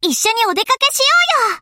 一緒にお出かけしようよ。